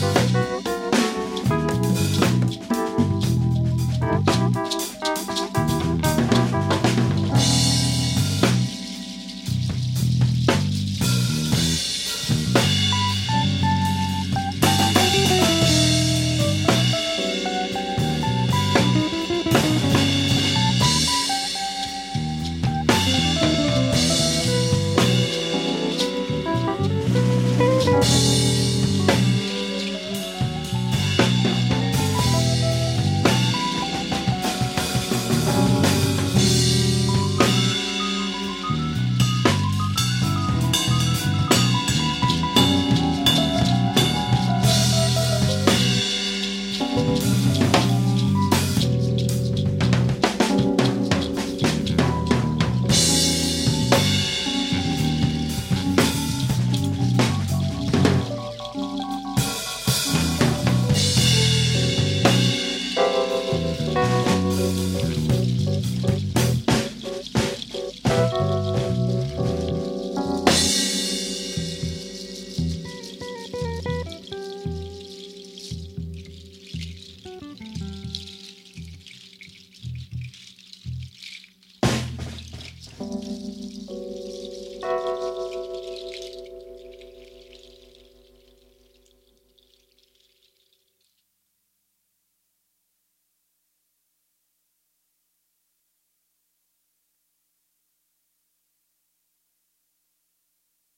Bye.